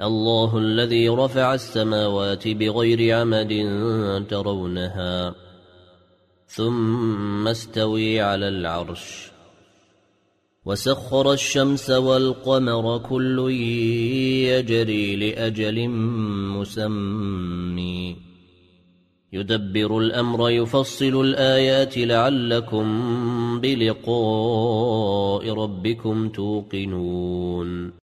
الله الذي رفع السماوات بغير عمد ترونها ثم استوي على العرش وسخر الشمس والقمر كل يجري لأجل مسمي يدبر الأمر يفصل الآيات لعلكم بلقاء ربكم توقنون